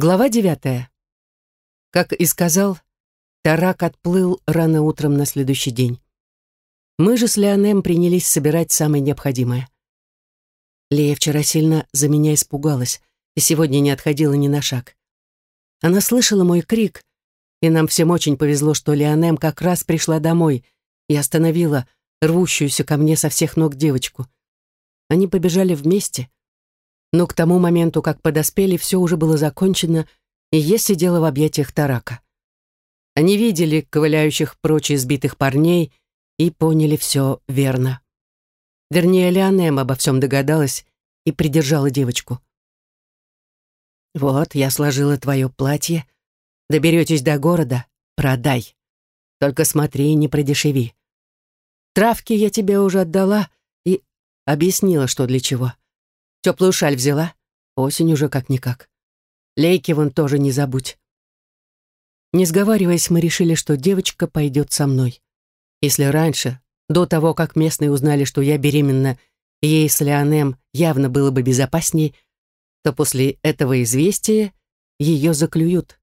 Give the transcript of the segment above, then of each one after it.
Глава девятая. Как и сказал, Тарак отплыл рано утром на следующий день. Мы же с Леонем принялись собирать самое необходимое. Лея вчера сильно за меня испугалась и сегодня не отходила ни на шаг. Она слышала мой крик, и нам всем очень повезло, что Леонем как раз пришла домой и остановила рвущуюся ко мне со всех ног девочку. Они побежали вместе, но к тому моменту, как подоспели, все уже было закончено, и я сидела в объятиях Тарака. Они видели ковыляющих прочь избитых парней и поняли все верно. Вернее, Леонем обо всем догадалась и придержала девочку. «Вот, я сложила твое платье. Доберетесь до города, продай. Только смотри, не продешеви. Травки я тебе уже отдала и объяснила, что для чего. Теплую шаль взяла. Осень уже как-никак. Лейки вон тоже не забудь. Не сговариваясь, мы решили, что девочка пойдет со мной. Если раньше, до того, как местные узнали, что я беременна, ей с Леонем явно было бы безопасней, то после этого известия ее заклюют.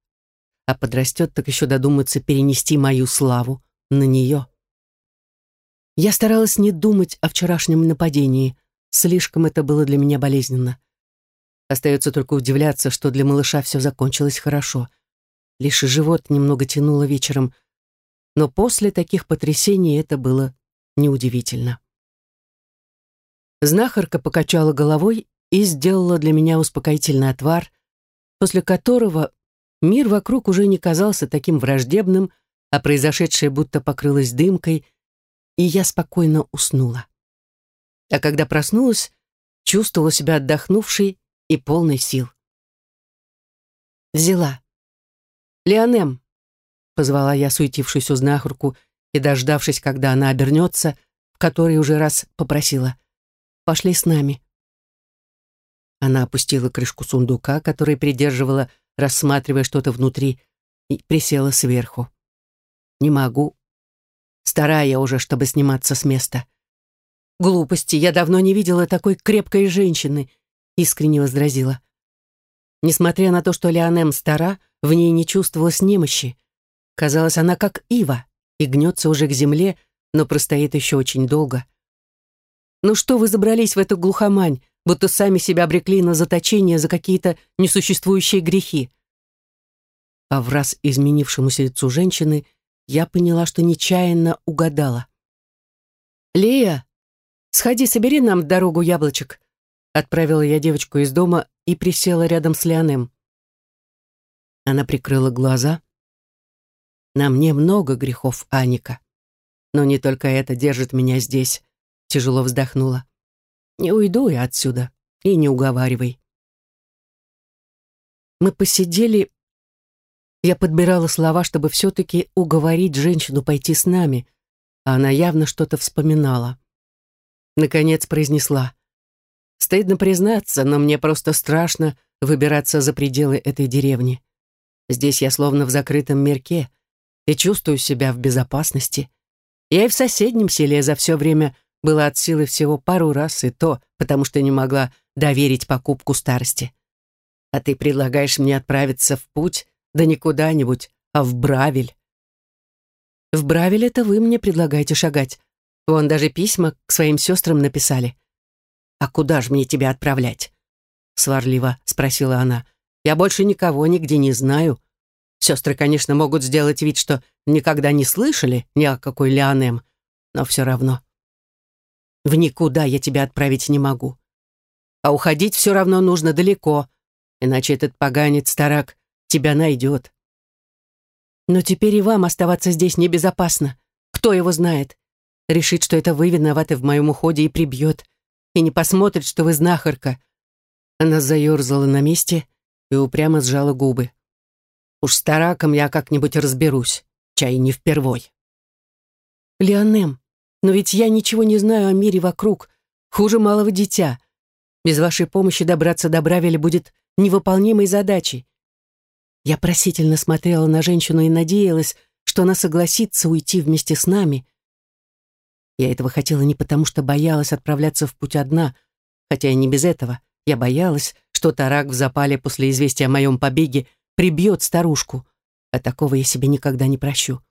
А подрастет, так еще додуматься перенести мою славу на нее. Я старалась не думать о вчерашнем нападении, Слишком это было для меня болезненно. Остается только удивляться, что для малыша все закончилось хорошо. Лишь живот немного тянуло вечером, но после таких потрясений это было неудивительно. Знахарка покачала головой и сделала для меня успокоительный отвар, после которого мир вокруг уже не казался таким враждебным, а произошедшее будто покрылось дымкой, и я спокойно уснула а когда проснулась, чувствовала себя отдохнувшей и полной сил. Взяла. «Леонем», — позвала я суетившуюся знахарку и, дождавшись, когда она обернется, в которой уже раз попросила, «Пошли с нами». Она опустила крышку сундука, который придерживала, рассматривая что-то внутри, и присела сверху. «Не могу. Старая уже, чтобы сниматься с места. «Глупости, я давно не видела такой крепкой женщины», — искренне возразила. Несмотря на то, что Леонем стара, в ней не чувствовалось немощи. Казалось, она как ива и гнется уже к земле, но простоит еще очень долго. «Ну что вы забрались в эту глухомань, будто сами себя обрекли на заточение за какие-то несуществующие грехи?» А в раз изменившемуся лицу женщины я поняла, что нечаянно угадала. «Лея!» «Сходи, собери нам дорогу яблочек», — отправила я девочку из дома и присела рядом с Леонем. Она прикрыла глаза. «На мне много грехов, Аника. Но не только это держит меня здесь», — тяжело вздохнула. «Не уйду я отсюда, и не уговаривай». Мы посидели... Я подбирала слова, чтобы все-таки уговорить женщину пойти с нами, а она явно что-то вспоминала. Наконец произнесла. Стыдно признаться, но мне просто страшно выбираться за пределы этой деревни. Здесь я словно в закрытом мирке и чувствую себя в безопасности. Я и в соседнем селе за все время была от силы всего пару раз, и то, потому что не могла доверить покупку старости. А ты предлагаешь мне отправиться в путь, да не куда-нибудь, а в Бравель. В Бравель это вы мне предлагаете шагать, Вон даже письма к своим сестрам написали. «А куда же мне тебя отправлять?» Сварливо спросила она. «Я больше никого нигде не знаю. Сестры, конечно, могут сделать вид, что никогда не слышали ни о какой Леонем, но все равно. В никуда я тебя отправить не могу. А уходить все равно нужно далеко, иначе этот поганец-тарак тебя найдет. Но теперь и вам оставаться здесь небезопасно. Кто его знает? Решит, что это вы виноваты в моем уходе и прибьет, и не посмотрит, что вы знахарка. Она заерзала на месте и упрямо сжала губы. Уж с тараком я как-нибудь разберусь, чай не впервой. Леонем, но ведь я ничего не знаю о мире вокруг, хуже малого дитя. Без вашей помощи добраться до Бравеля будет невыполнимой задачей. Я просительно смотрела на женщину и надеялась, что она согласится уйти вместе с нами, я этого хотела не потому, что боялась отправляться в путь одна, хотя и не без этого, Я боялась, что Тарак в запале после известия о моем побеге прибьет старушку, а такого я себе никогда не прощу.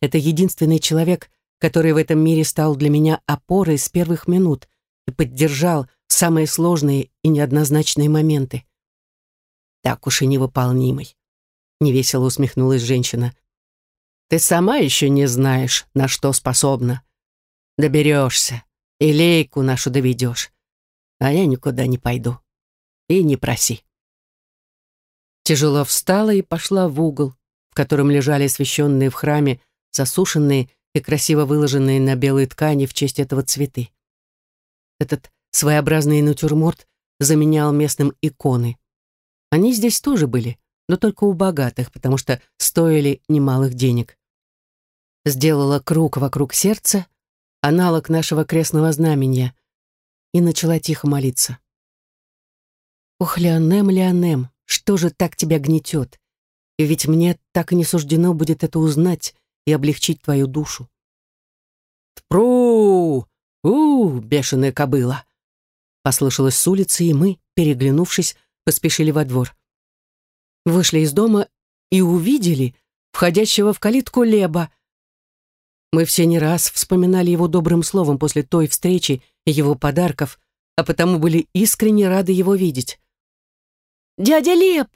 Это единственный человек, который в этом мире стал для меня опорой с первых минут и поддержал самые сложные и неоднозначные моменты. Так уж и невыполнимый. Невесело усмехнулась женщина. Ты сама еще не знаешь, на что способна. Доберешься, и лейку нашу доведешь. А я никуда не пойду. И не проси. Тяжело встала и пошла в угол, в котором лежали освященные в храме засушенные и красиво выложенные на белой ткани в честь этого цветы. Этот своеобразный натюрморт заменял местным иконы. Они здесь тоже были, но только у богатых, потому что стоили немалых денег. Сделала круг вокруг сердца, аналог нашего крестного знамения, и начала тихо молиться. «Ох, Леонем, Леонем, что же так тебя гнетет? И ведь мне так и не суждено будет это узнать, и облегчить твою душу. «Тпру! У, бешеная кобыла!» Послышалось с улицы, и мы, переглянувшись, поспешили во двор. Вышли из дома и увидели входящего в калитку Леба. Мы все не раз вспоминали его добрым словом после той встречи и его подарков, а потому были искренне рады его видеть. «Дядя Леб!»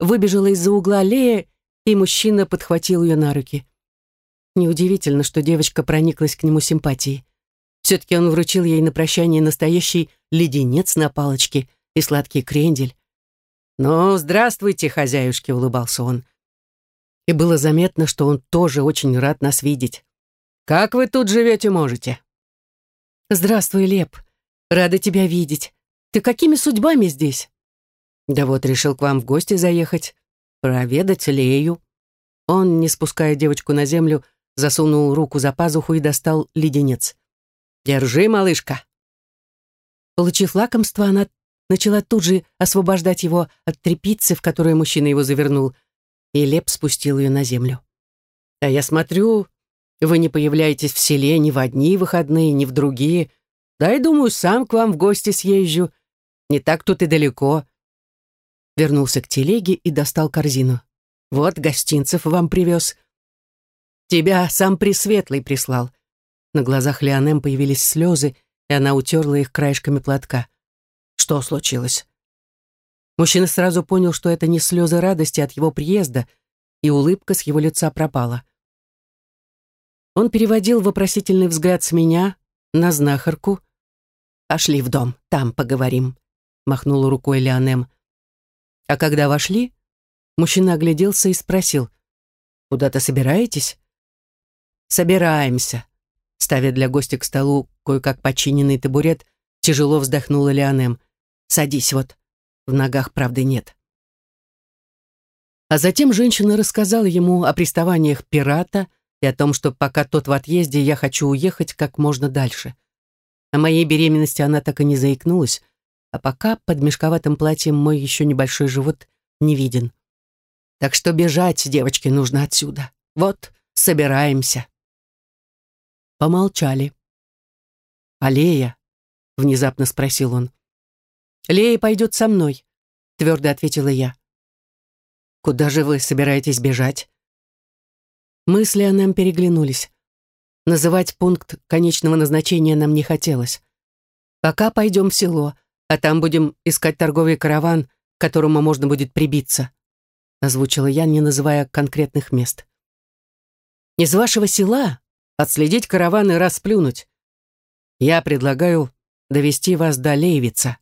Выбежала из-за угла Лея, и мужчина подхватил ее на руки. Неудивительно, что девочка прониклась к нему симпатией. Все-таки он вручил ей на прощание настоящий леденец на палочке и сладкий крендель. «Ну, здравствуйте, хозяюшки», — улыбался он. И было заметно, что он тоже очень рад нас видеть. «Как вы тут живете можете?» «Здравствуй, Леп. Рада тебя видеть. Ты какими судьбами здесь?» «Да вот решил к вам в гости заехать, проведать Лею». Он, не спуская девочку на землю, засунул руку за пазуху и достал леденец. «Держи, малышка!» Получив лакомство, она начала тут же освобождать его от тряпицы, в которую мужчина его завернул, и Леп спустил ее на землю. «А я смотрю, вы не появляетесь в селе ни в одни выходные, ни в другие. Да и, думаю, сам к вам в гости съезжу. Не так тут и далеко». Вернулся к телеге и достал корзину. «Вот гостинцев вам привез. Тебя сам Пресветлый прислал». На глазах Леонем появились слезы, и она утерла их краешками платка. «Что случилось?» Мужчина сразу понял, что это не слезы радости от его приезда, и улыбка с его лица пропала. Он переводил вопросительный взгляд с меня на знахарку. «Пошли в дом, там поговорим», — махнула рукой Леонем. А когда вошли, мужчина огляделся и спросил, «Куда-то собираетесь?» «Собираемся», — ставя для гостя к столу кое-как починенный табурет, тяжело вздохнула Леонем. «Садись вот. В ногах правды нет». А затем женщина рассказала ему о приставаниях пирата и о том, что пока тот в отъезде, я хочу уехать как можно дальше. О моей беременности она так и не заикнулась, а пока под мешковатым платьем мой еще небольшой живот не виден. Так что бежать, девочки, нужно отсюда. Вот, собираемся. Помолчали. «А Лея?» — внезапно спросил он. «Лея пойдет со мной», — твердо ответила я. «Куда же вы собираетесь бежать?» Мысли о нам переглянулись. Называть пункт конечного назначения нам не хотелось. Пока пойдем в село, а там будем искать торговый караван, к которому можно будет прибиться», озвучила я, не называя конкретных мест. «Из вашего села отследить караван и расплюнуть. Я предлагаю довести вас до Лейвица.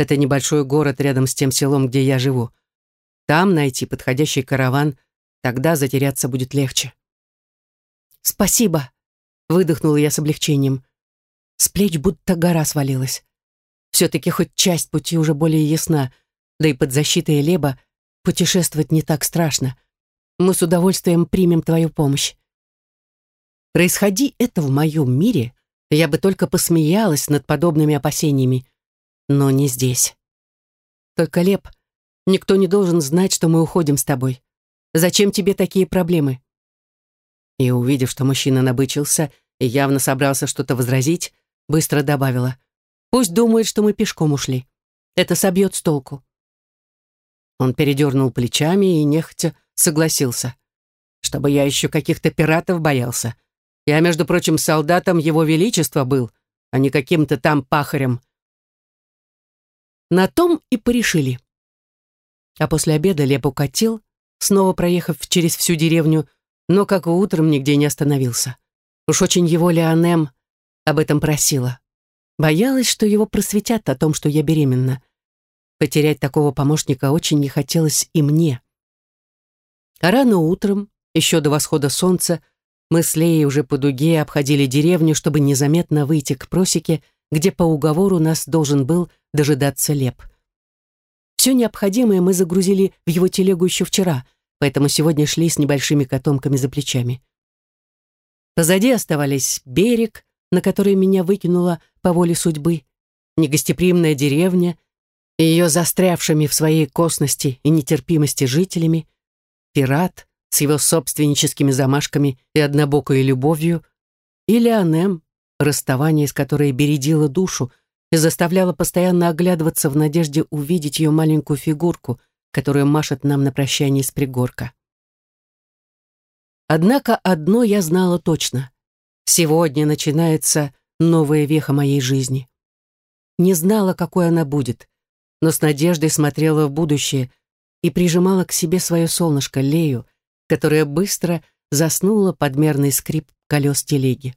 Это небольшой город рядом с тем селом, где я живу. Там найти подходящий караван, тогда затеряться будет легче. «Спасибо», — выдохнула я с облегчением. С плеч будто гора свалилась. Все-таки хоть часть пути уже более ясна, да и под защитой Леба путешествовать не так страшно. Мы с удовольствием примем твою помощь. Происходи это в моем мире, я бы только посмеялась над подобными опасениями. Но не здесь. Только, Леп, никто не должен знать, что мы уходим с тобой. Зачем тебе такие проблемы?» И, увидев, что мужчина набычился и явно собрался что-то возразить, быстро добавила. «Пусть думает, что мы пешком ушли. Это собьет с толку. Он передернул плечами и нехотя согласился. Чтобы я еще каких-то пиратов боялся. Я, между прочим, солдатом Его Величества был, а не каким-то там пахарем. На том и порешили. А после обеда Леп укатил, снова проехав через всю деревню, но, как и утром, нигде не остановился. Уж очень его Леонем об этом просила. Боялась, что его просветят о том, что я беременна. Потерять такого помощника очень не хотелось и мне. А рано утром, еще до восхода солнца, мы с Леей уже по дуге обходили деревню, чтобы незаметно выйти к просеке, где по уговору нас должен был дожидаться Леп. Все необходимое мы загрузили в его телегу еще вчера, поэтому сегодня шли с небольшими котомками за плечами. Позади оставались берег, на который меня выкинула по воле судьбы, негостеприимная деревня, и ее застрявшими в своей косности и нетерпимости жителями, пират с его собственническими замашками и однобокой любовью, и Леонем, расставание с которой бередило душу и заставляло постоянно оглядываться в надежде увидеть ее маленькую фигурку, которая машет нам на прощание с пригорка. Однако одно я знала точно. Сегодня начинается новая веха моей жизни. Не знала, какой она будет, но с надеждой смотрела в будущее и прижимала к себе свое солнышко Лею, которая быстро заснула под мерный скрип колес телеги.